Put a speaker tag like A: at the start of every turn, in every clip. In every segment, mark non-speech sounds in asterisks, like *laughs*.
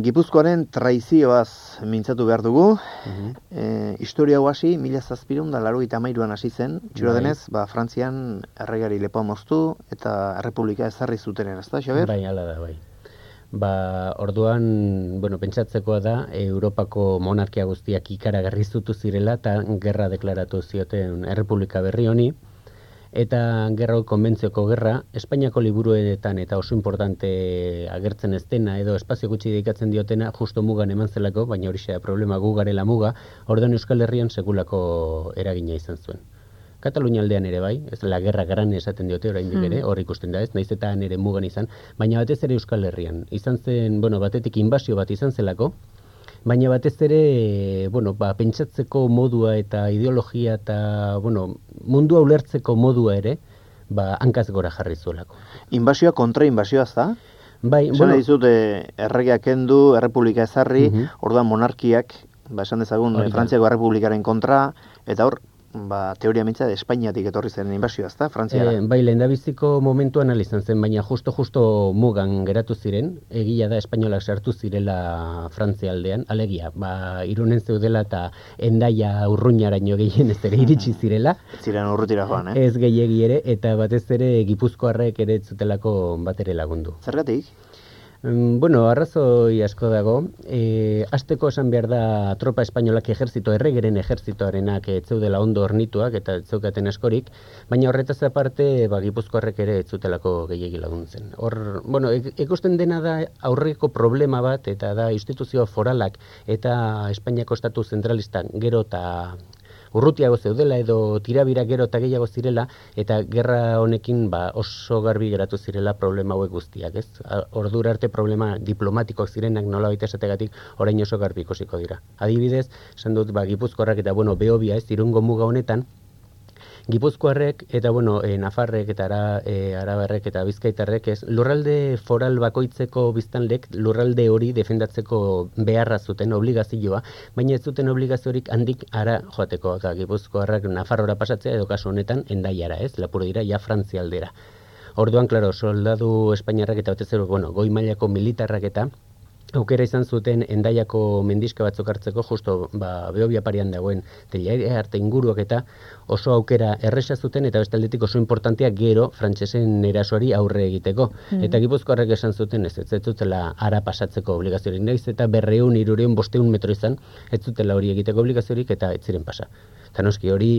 A: Gipuzkoaren traizioaz mintzatu behar dugu. E, historia hau hasi, mila zazpirun da laro an hasi zen. Txiro
B: Bai.
A: denez, ba, Frantzian erregari lepoa moztu eta errepublika ezarri zutenen, ez da, Xaber?
B: Bai, hala da, bai. Ba, orduan, bueno, pentsatzekoa da, Europako monarkia guztiak ikaragarri zutu zirela eta gerra deklaratu zioten errepublika berri honi. Eta gerra konbentzioko gerra, Espainiako liburuetan eta oso importante agertzen ez dena edo espazio gutxi dedikatzen diotena justo mugan eman zelako, baina hori da problema gu garela muga, orduan Euskal Herrian sekulako eragina izan zuen. Katalunia aldean ere bai, ez la gerra gran esaten diote oraindik ere, hor ikusten da ez, naiz eta han ere mugan izan, baina batez ere Euskal Herrian. Izan zen, bueno, batetik inbasio bat izan zelako, baina batez ere, bueno, ba, pentsatzeko modua eta ideologia eta, bueno, mundua ulertzeko modua ere, ba, hankaz gora jarri zuelako.
A: Inbasioa kontra inbasioa, da?
B: Bai,
A: Esan
B: bueno,
A: dizut, e, erregeak kendu, errepublika ezarri,
B: Mhm.
A: orduan monarkiak, ba, esan dezagun, e,
B: da.
A: Frantziako errepublikaren kontra, eta hor, ba, teoria mintza, Espainiatik etorri zen inbasioa, ez da, Frantziara?
B: E, bai, lehendabiziko momentuan ahal izan zen, baina justo-justo mugan geratu ziren, egia da espainolak sartu zirela Frantzia aldean, alegia, ba, irunen zeudela eta endaia urruñaraino gehien ez ere iritsi zirela,
A: ziren urrutira joan, eh?
B: ez gehiegi ere, eta batez ere gipuzkoarrek ere zutelako batere lagundu.
A: Zergatik?
B: Mm, Bueno, arrazoi asko dago. E, azteko esan behar da tropa espainolak ejerzito, erregeren ejerzitoarenak ez zeudela ondo hornituak eta ez zeukaten askorik, baina horretaz aparte, ba, gipuzkoarrek ere ez zutelako gehiegi laguntzen. Hor, bueno, ik- ikusten dena da aurreko problema bat, eta da instituzio foralak eta Espainiako estatu zentralistak gero eta urrutiago zeudela edo tirabira gero eta gehiago zirela eta gerra honekin ba, oso garbi geratu zirela problema hauek guztiak, ez? Ordura arte problema diplomatikoak zirenak nola baita esategatik orain oso garbi ikusiko dira. Adibidez, esan dut ba, Gipuzkoarrak eta bueno, Beobia, ez, irungo muga honetan, Gipuzkoarrek eta bueno, e, Nafarrek eta ara, e, Arabarrek eta Bizkaitarrek ez lurralde foral bakoitzeko biztanlek lurralde hori defendatzeko beharra zuten obligazioa, baina ez zuten obligaziorik handik ara joateko, eta Gipuzkoarrak Nafarrora pasatzea edo kasu honetan endaiara, ez? Lapur dira ja Frantzia aldera. Orduan, claro, soldadu espainiarrak eta batez bueno, goi mailako militarrak eta aukera izan zuten endaiako mendiska batzuk hartzeko justo ba, beobia parian dagoen teilaire arte inguruak eta oso aukera erresa zuten eta beste aldetik oso importantea gero frantsesen erasoari aurre egiteko. Eta gipuzkoarrek esan zuten ez, ez zutela ara pasatzeko obligaziorik naiz eta berreun, irureun, bosteun metro izan, ez zutela hori egiteko obligaziorik eta ez ziren pasa. Eta noski hori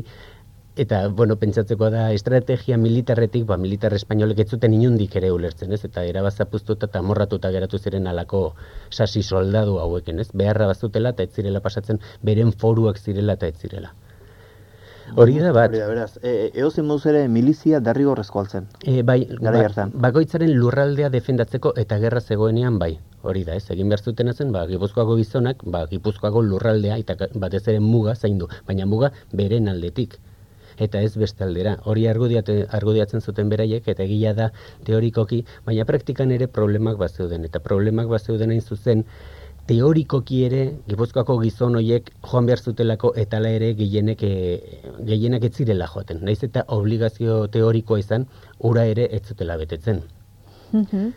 B: Eta, bueno, pentsatzekoa da, estrategia militarretik, ba, militar espainolek ez zuten inundik ere ulertzen, ez? Eta erabazapuztuta eta amorratuta geratu ziren alako sasi soldadu haueken, ez? Beharra bazutela eta ez zirela pasatzen, beren foruak zirela eta ez zirela. Hori da bat.
A: Hori da, beraz. E, eozen moduz ere milizia derrigorrezko altzen.
B: E, bai,
A: Garai hartan.
B: bakoitzaren lurraldea defendatzeko eta gerra zegoenean bai. Hori da, ez, egin behar zutena zen, ba, Gipuzkoako gizonak, ba, Gipuzkoako lurraldea eta batez ere muga zaindu, baina muga beren aldetik eta ez beste aldera. Hori argudiate, argudiatzen zuten beraiek eta egia da teorikoki, baina praktikan ere problemak bazeuden eta problemak bazeuden hain zuzen teorikoki ere Gipuzkoako gizon hoiek joan behar zutelako eta hala ere gehienek e, gehienak ez zirela joaten. Naiz eta obligazio teorikoa izan, ura ere ez zutela betetzen.
C: Mhm.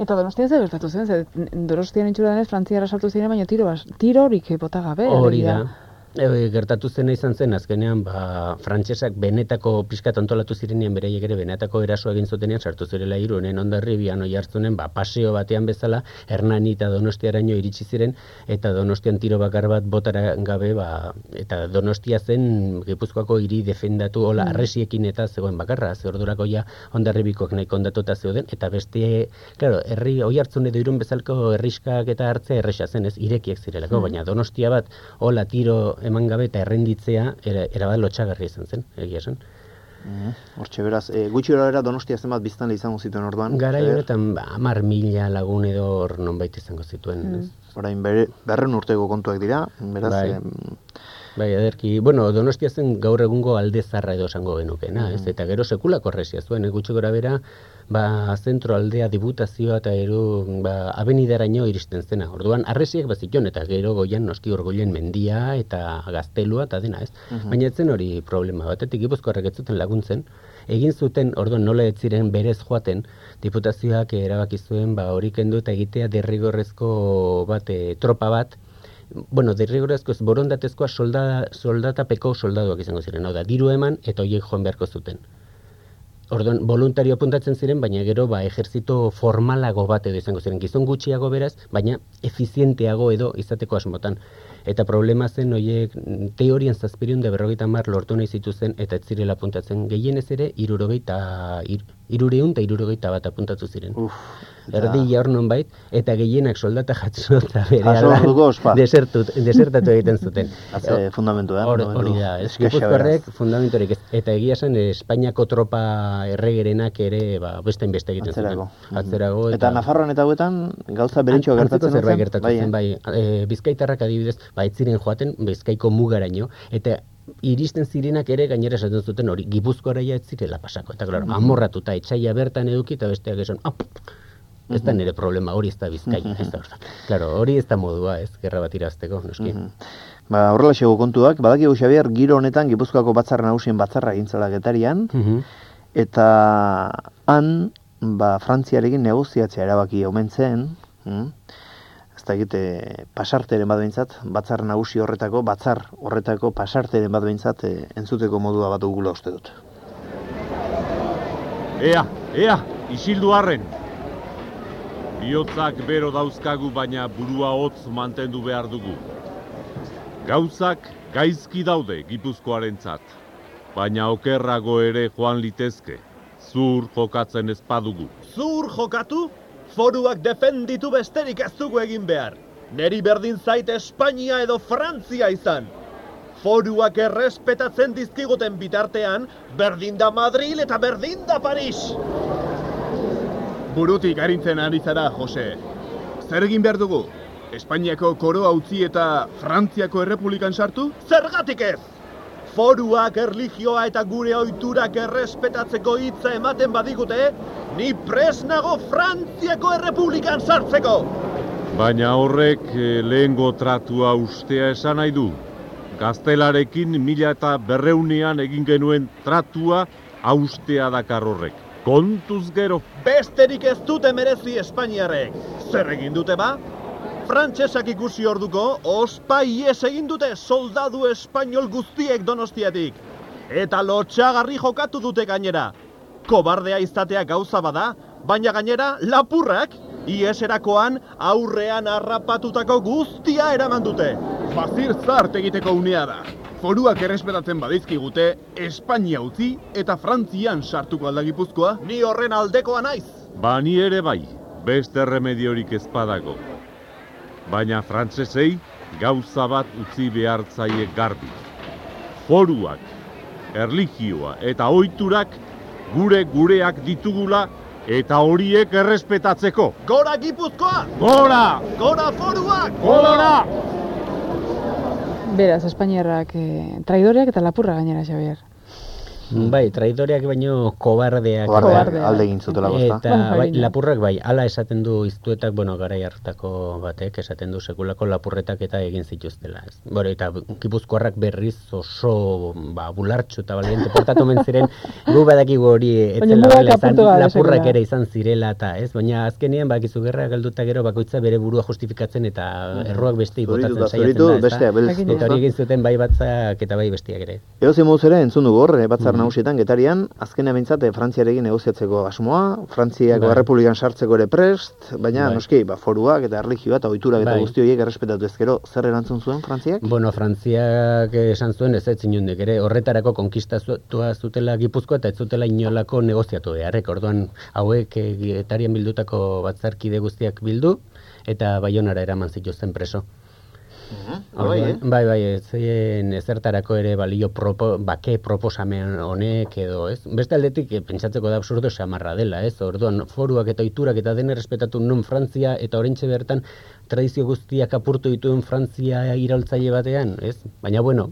C: Eta donostian zer gertatu zen, ze donostian itxura denez Frantziara sartu ziren, baina tiro, bas, tirorik bota gabe.
B: Hori da. E, gertatu zena izan zen azkenean ba frantsesak benetako pizkat antolatu zirenean beraiek ere benetako eraso egin zutenean sartu zirela Irunen Hondarribian oi hartzunen ba paseo batean bezala Hernani eta Donostiaraino iritsi ziren eta Donostian tiro bakar bat botara gabe ba eta Donostia zen Gipuzkoako hiri defendatu hola arresiekin eta zegoen bakarra ze ordurako ja Hondarribikoak nahiko ondatuta zeuden eta beste claro herri oi hartzun edo Irun bezalko herriskak eta hartzea erresa zen ez irekiak zirelako baina Donostia bat hola tiro eman gabe eta errenditzea era, erabat lotxagarria izan zen, egia esan.
A: Mhm. Hortxe, beraz, e, gutxi era donostia zenbat biztanle izango zituen orduan. Xabier?
B: horretan ba, hamar mila lagun edo hor nonbait izango zituen. ez?
A: Orain bere, berren urteko kontuak dira, beraz,
B: Bai.
A: em,
B: Bai, ederki, bueno, donostia zen gaur egungo alde zarra edo esango genukena, ez? Eta gero sekulako resia zuen, eh, gutxi gora bera, ba, zentro aldea dibutazioa eta gero, ba, abenidaraino iristen zena. Orduan, arresiek baziton, eta gero goian noski orgoien mendia eta gaztelua eta dena, ez? Baina ez zen hori problema, batetik gipuzkoarrek ez zuten laguntzen, egin zuten, orduan nola ez ziren berez joaten, diputazioak erabaki zuen, ba, hori kendu eta egitea derrigorrezko bat, e, tropa bat, bueno, derrigorrezko ez borondatezkoa soldada, soldatapeko soldaduak izango ziren, hau da, diru eman eta horiek joan beharko zuten. Orduan, voluntario apuntatzen ziren, baina gero ba ejertzito formalago bat edo izango ziren gizon gutxiago beraz, baina efizienteago edo izateko asmotan. Eta problema zen horiek teorian zazpirion de berrogeita mar lortu nahi zituzen eta ez zirela apuntatzen. Gehienez ere, irurogeita, ir, irureun eta irurogeita bat apuntatu ziren.
A: Uf,
B: Erdi jaur bait, eta gehienak soldata jatzu eta bere
A: Jaso orduko ospa.
B: desertu, desertatu egiten zuten. *laughs*
A: Atze fundamentu, eh?
B: Hor-. Hori da, ez Gipuzkoarrek fundamentorik ez. Eta egia zen eh, Espainiako tropa erregerenak ere ba, beste inbeste egiten
A: Atzerago.
B: zuten. Atzerago.
A: Eta Nafarroan eta hauetan gauza
B: antzeko
A: gertatzen
B: zerbait
A: zen?
B: gertatu zen, bai. E, Bizkaitarrak adibidez, ba, ez ziren joaten Bizkaiko mugaraino, eta iristen zirenak ere gainera esaten zuten hori, Gipuzkoara ja ez zirela pasako. Eta, claro, amorratuta, etxaia bertan eduki, eta besteak esan, "Ah, ez da nire problema, hori ez da Bizkaia, ez da, claro, hori ez da modua, ez, gerra bat irazteko, noski.
A: Ba, horrela xego kontuak, badakigu Xabier, giro honetan Gipuzkoako batzar nagusien batzarra egin zela getarian, eta han, ba, Frantziarekin negoziatzea erabaki omen zen, ez da egite pasarteren bat behintzat, batzar nagusi horretako, batzar horretako pasarteren bat behintzat e, entzuteko modua bat dugula uste dut.
D: Ea, ea, isildu arren. Biotzak bero dauzkagu baina burua hotz mantendu behar dugu. Gauzak gaizki daude Gipuzkoarentzat, baina okerrago ere joan litezke. Zur jokatzen ez badugu.
E: Zur jokatu? Foruak defenditu besterik ez dugu egin behar. Neri berdin zait Espainia edo Frantzia izan. Foruak errespetatzen dizkiguten bitartean, berdin da Madril eta berdin da Paris.
F: Burutik arintzen ari zara, Jose. Zer egin behar dugu? Espainiako koroa utzi eta Frantziako errepublikan sartu?
E: Zergatik ez? Foruak erlijioa eta gure ohiturak errespetatzeko hitza ematen badigute, ni presnago Frantziako errepublikan sartzeko.
D: Baina horrek eh, lehengo tratua ustea esan nahi du. Gaztelarekin mila eta berreunean egin genuen tratua austea dakar horrek. Kontuz gero
E: Besterik ez dute merezi Espainiarrek. Zer egin dute ba? Frantsesak ikusi orduko, ospa ies egin dute soldadu espainol guztiek donostiatik. Eta lotxagarri jokatu dute gainera. Kobardea izatea gauza bada, baina gainera lapurrak, ieserakoan aurrean harrapatutako guztia eraman dute.
F: Bazir zart egiteko unea da. Foruak errespetatzen badizkigute, Espainia utzi eta Frantzian sartuko alda Gipuzkoa?
E: Ni horren aldekoa naiz.
D: Ba ni ere bai, beste remediorik ez badago. Baina frantsesei gauza bat utzi behartzaie garbi. Foruak, erlijioa eta ohiturak gure gureak ditugula eta horiek errespetatzeko.
E: Gora Gipuzkoa!
D: Gora!
E: Gora foruak!
D: Gora!
C: Beraz, Espainiarrak eh, traidoreak eta lapurra gainera, Xavier.
B: Bai, traidoreak baino kobardeak.
A: Kobarde,
C: Kobardeak.
A: alde egin zutela bosta.
B: Eta
C: Bueno,
B: bai,
C: berdina.
B: lapurrak bai, hala esaten du iztuetak, bueno, garai hartako batek, esaten du sekulako lapurretak eta egin zituztela, ez. Bueno, eta gipuzkoarrak berriz oso, ba, bulartxu eta baliente portatu ziren, *laughs* gu badakigu hori etzela horrela izan, lapurrak ere izan zirela eta, ez, baina azkenean bakizu gerra galduta gero bakoitza bere burua justifikatzen eta erroak beste botatzen saiatzen da.
C: Jakin
B: Eta hori egin zuten bai batzak eta bai bestiak ere.
A: Edozein moduz ere, entzun dugu hor, eh, batzar. Nagusietan, getarian, azkenean behintzat eh, Frantziarekin negoziatzeko asmoa, Frantziako
B: Bai.
A: errepublikan sartzeko ere prest, baina
B: Bai.
A: noski, ba, foruak eta erlijioa eta ohiturak eta
B: Bai.
A: guzti horiek errespetatu ezkero, zer erantzun zuen Frantziak?
B: Bueno, Frantziak esan zuen ez ez inundik ere, horretarako konkistatua zutela Gipuzkoa eta ez zutela inolako negoziatu beharrek. Orduan hauek eh, getarian bildutako batzarkide guztiak bildu eta Baionara eraman zituzten preso.
A: Bai, eh?
B: Bai, bai, ez ezertarako ere balio propo, bake proposamen honek edo, ez? Beste aldetik eh, pentsatzeko da absurdo samarra dela, ez? Orduan, foruak eta oiturak eta den errespetatu nun Frantzia eta orentxe bertan tradizio guztiak apurtu dituen Frantzia iraultzaile batean, ez? Baina bueno,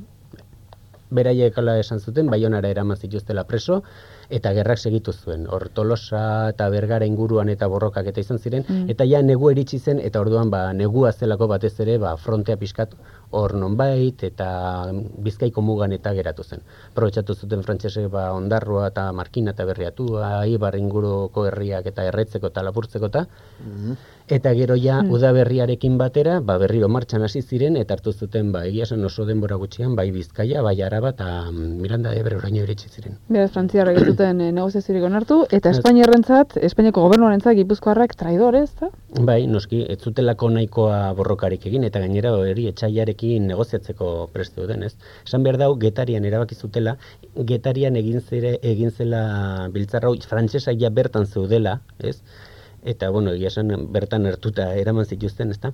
B: beraiek esan zuten, baionara eraman zituztela preso, eta gerrak segitu zuen. Hor Tolosa eta Bergara inguruan eta borrokak eta izan ziren,
C: Mm.
B: eta ja negu eritsi zen, eta orduan ba, negua zelako batez ere ba, frontea pixkat hor nonbait, eta bizkaiko mugan eta geratu zen. Aprobetxatu zuten frantsesek ba, ondarroa eta markina eta berriatua, ibar inguruko herriak eta erretzeko eta lapurtzeko eta, Eta gero ja
C: Hmm.
B: udaberriarekin batera, ba berriro martxan hasi ziren eta hartu zuten ba egia esan oso denbora gutxian bai Bizkaia, bai Araba eta mm, Miranda de Ebro iritsi ziren.
C: Beraz, Frantziarrek ez zuten eh, negoziaziorik onartu, eta. Espainiarrentzat, Espainiako gobernuarentzat Gipuzkoarrak traidore, ez da?
B: Bai, noski, ez zutelako nahikoa borrokarik egin eta gainera hori etxaiarekin negoziatzeko prestu den, ez? Esan behar dau, getarian erabaki zutela, getarian egin zere, egin zela biltzarra frantsesa ja bertan zeudela, ez? Eta, bueno, egia esan bertan hartuta eraman zituzten, ezta?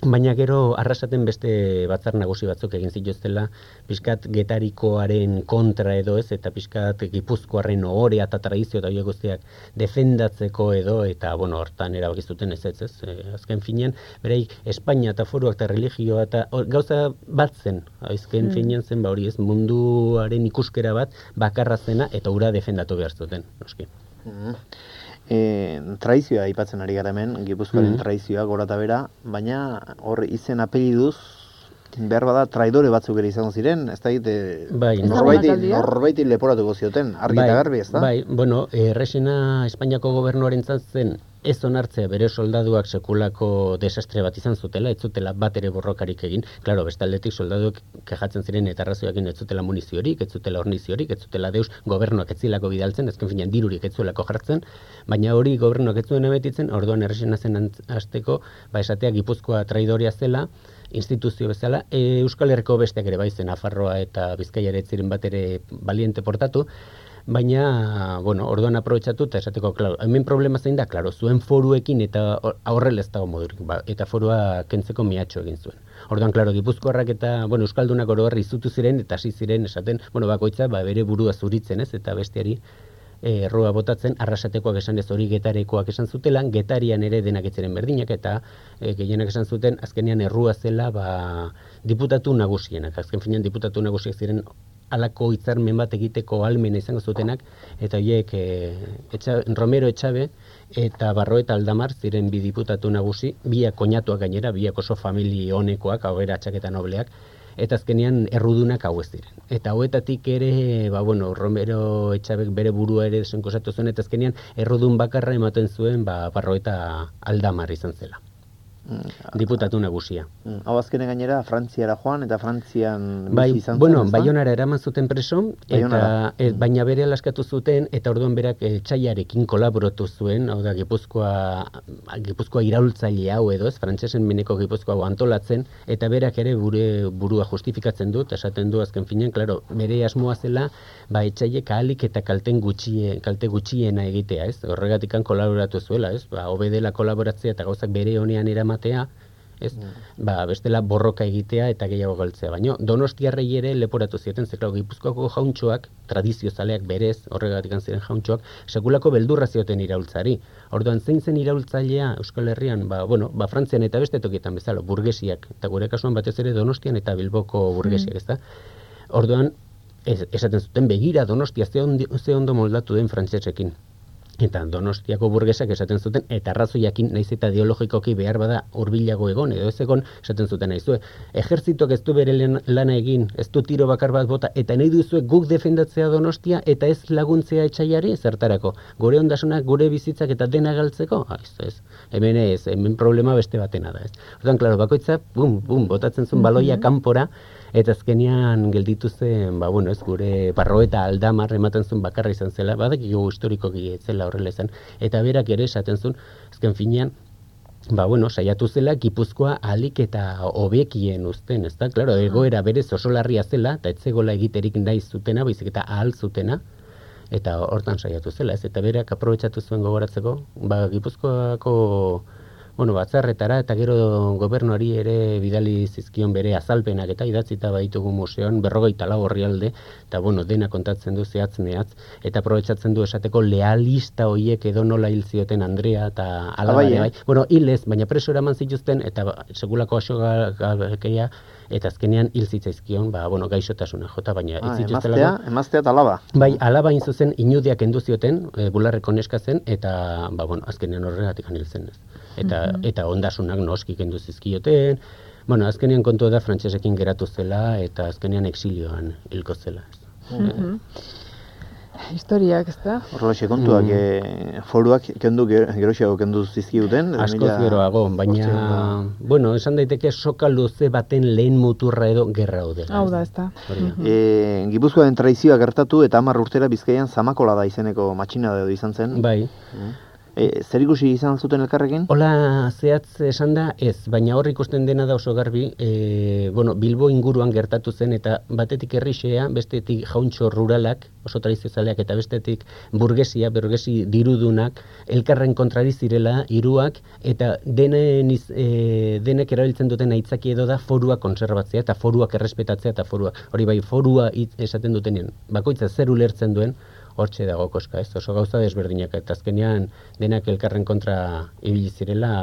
B: Baina gero arrasaten beste batzar nagusi batzuk egin zituztela, pixkat getarikoaren kontra edo ez, eta pixkat gipuzkoarren ohorea eta tradizio eta horiek guztiak defendatzeko edo, eta bueno, hortan erabaki zuten ez ez, ez. E, azken finean, berei Espainia eta foruak eta religioa eta hor- gauza bat zen, azken
C: Mm.
B: finean zen, ba hori ez, munduaren ikuskera bat bakarra zena eta ura defendatu behar zuten, noski.
A: Mhm. E, tradizioa aipatzen ari gara hemen, Gipuzkoaren
B: Mhm.
A: tradizioa gora eta bera, baina hor izen apeliduz behar bada traidore batzuk ere izango ziren, ez da egite
B: Bai,
A: norbaiti, norbaiti leporatuko zioten, argi eta garbi, ez da?
B: Bai, bueno, erresena Espainiako gobernuaren zen ez onartzea bere soldaduak sekulako desastre bat izan zutela, ez zutela bat ere borrokarik egin. Claro, beste aldetik soldaduek kejatzen ziren eta arrazoiakin ez zutela muniziorik, ez zutela orniziorik, ez zutela deus gobernuak ez zilako bidaltzen, ezken finean dirurik ez zuelako jartzen, baina hori gobernuak ez zuen emetitzen, orduan erresena zen hasteko, ba esatea Gipuzkoa traidoria zela, instituzio bezala, e, Euskal Herriko besteak ere bai zen, Nafarroa eta Bizkaia ere ziren bat ere baliente portatu, baina, bueno, orduan aprobetxatu eta esateko, claro, hemen problema zein da, claro, zuen foruekin eta horrela ez dago modurik, ba, eta forua kentzeko miatxo egin zuen. Orduan, claro, Gipuzkoarrak eta, bueno, Euskaldunak oro har izutu ziren eta hasi ziren esaten, bueno, bakoitza ba, bere burua zuritzen, ez, eta besteari eh, erroa botatzen, arrasatekoak esan ez hori getarekoak esan zutela, getarian ere denak ez ziren berdinak, eta e, gehienak esan zuten, azkenean errua zela, ba, diputatu nagusienak, azken finean diputatu nagusiak ziren alako hitzarmen bat egiteko almena izango zutenak, eta horiek e, etxa, Romero Etxabe eta Barroeta Aldamar ziren bi diputatu nagusi, biak koñatuak gainera, biak oso famili honekoak, hau era nobleak, eta azkenean errudunak hau ez diren. Eta hauetatik ere, ba, bueno, Romero Etxabek bere burua ere desenkosatu zuen, eta azkenean errudun bakarra ematen zuen, ba, Barroeta Aldamar izan zela, diputatu nagusia.
A: mm, Hau azkenen gainera Frantziara joan eta Frantzian
B: Bai,
A: izan
B: bueno,
A: zen, ezta?
B: Baionara eraman zuten preso, eta
A: Baionara.
B: e, baina bere alaskatu zuten, eta orduan berak e, txaiarekin kolaboratu zuen, hau da, Gipuzkoa, Gipuzkoa iraultzaile hau edo, ez, frantsesen meneko Gipuzkoa hau antolatzen, eta berak ere bure burua justifikatzen du, eta esaten du azken finean, claro, bere asmoa zela, ba, etxaiek ahalik eta kalten gutxie, kalte gutxiena egitea, ez, horregatikan kolaboratu zuela, ez, ba, hobedela kolaboratzea eta gauzak bere honean eramatea, ez? Ba, bestela borroka egitea eta gehiago galtzea. Baina Donostiarrei ere leporatu zieten, ze klar, Gipuzkoako jauntxoak, tradiziozaleak berez, horregatik ziren jauntxoak, sekulako beldurra zioten iraultzari. Orduan zein zen iraultzailea Euskal Herrian, ba, bueno, ba, Frantzian eta beste tokietan bezala, burgesiak, eta gure kasuan batez ere Donostian eta Bilboko burgesiak, ezta? Orduan, ez, esaten zuten begira Donostia ze ondo moldatu den frantsesekin. Eta Donostiako burgesak esaten zuten, eta arrazoiakin naiz eta ideologikoki behar bada hurbilago egon, edo ez egon, esaten zuten naizue. Ejertzitoak ez du bere lan- lana egin, ez du tiro bakar bat bota, eta nahi duzue guk defendatzea Donostia, eta ez laguntzea etxaiari zertarako. Gure ondasunak, gure bizitzak eta dena galtzeko? Ah, ez, ez. Hemen ez, hemen problema beste batena da, ez. Orduan, klaro, bakoitza, bum, bum, botatzen zuen baloia kanpora, eta azkenean gelditu zen, ba, bueno, ez gure barro eta aldamar ematen zuen bakarra izan zela, badakigu historikoki ez zela horrela izan, eta berak ere esaten zuen, azken finean, ba, bueno, saiatu zela Gipuzkoa alik eta hobekien uzten, ez da? Claro, egoera berez oso larria zela, eta etzegola egiterik nahi zutena, baizik eta ahal zutena, eta hortan saiatu zela, ez? Eta berak aprobetxatu zuen gogoratzeko, ba, Gipuzkoako bueno, batzarretara eta gero gobernuari ere bidali zizkion bere azalpenak eta idatzita baitugu museoan berrogeita lau orrialde eta bueno, dena kontatzen du zehatz mehatz eta aprobetxatzen du esateko lealista hoiek edo nola hil zioten Andrea eta ala
A: Ah, bai, eh?
B: bai. Bueno, hil ez, baina preso eraman zituzten eta ba, segulako asogakeia eta azkenean hil zitzaizkion, ba, bueno, gaixotasuna jota, baina
A: Ah,
B: ez zituztelako-
A: emaztea, emaztea eta alaba.
B: Bai, alaba hain zuzen inudiak kendu zioten, e, bularreko neska zen, eta, ba, bueno, azkenean horregatik hil zen ez. Eta, eta ondasunak noski kendu zizkioten, bueno, azkenean kontu da frantsesekin geratu zela, eta azkenean exilioan hilko zela. Ez.
C: Mhm. Historiak, ez da?
A: Horrelaxe kontuak,
B: Mm.
A: eh, foruak kendu ge- geroxeago kendu zizkiuten.
B: Askoz
A: mila-
B: geroago, baina,
A: zortziehun
B: bueno, esan daiteke soka luze baten lehen muturra edo gerra hau dela.
C: Hau da, ez da.
A: E, Gipuzkoaren traizioa gertatu eta hamar urtera bizkaian zamakola da izeneko matxina edo izan zen.
B: Bai,
A: E, zer ikusi izan zuten elkarrekin?
B: Hola zehatz esan da ez, baina hor ikusten dena da oso garbi, e, bueno, Bilbo inguruan gertatu zen eta batetik herrixea, bestetik jauntxo ruralak, oso tradiziozaleak eta bestetik burgesia, burgesi dirudunak, elkarren kontrari zirela hiruak eta denen iz, e, denek erabiltzen duten aitzaki edo da forua konserbatzea eta foruak errespetatzea eta foruak. Hori bai, forua hitz esaten dutenean, bakoitza zer ulertzen duen, hortxe dago koska, ez? Oso gauza desberdinak eta azkenean denak elkarren kontra ibili zirela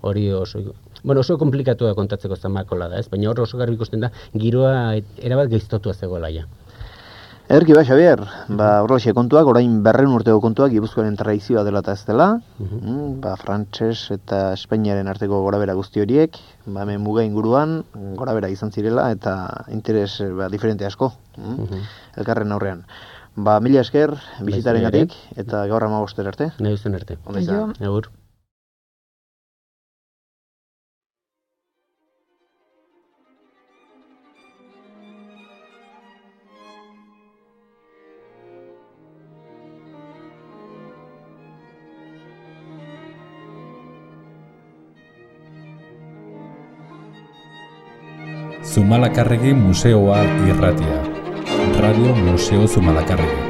B: hori oso Bueno, oso komplikatu da kontatzeko zamakola da, ez? Baina hor oso garbi ikusten da giroa erabat geiztotua zegoela ja.
A: Erki ba, Xavier, ba, horrelaxe kontuak, orain berreun urteko kontuak, Gipuzkoaren traizioa dela eta ez dela, mm, ba, frantses eta Espainiaren arteko gorabera guzti horiek, ba, hemen muga inguruan, gorabera izan zirela, eta interes ba, diferente asko, mm, elkarren aurrean. Ba, mila esker, bisitaren gatik, eta gaur ama arte.
B: Nahi duzen arte.
A: Ondo izan.
C: Aio.
B: Agur.
G: Zumalakarregi Museoa irratia. Radio Museo Zumalakarregi.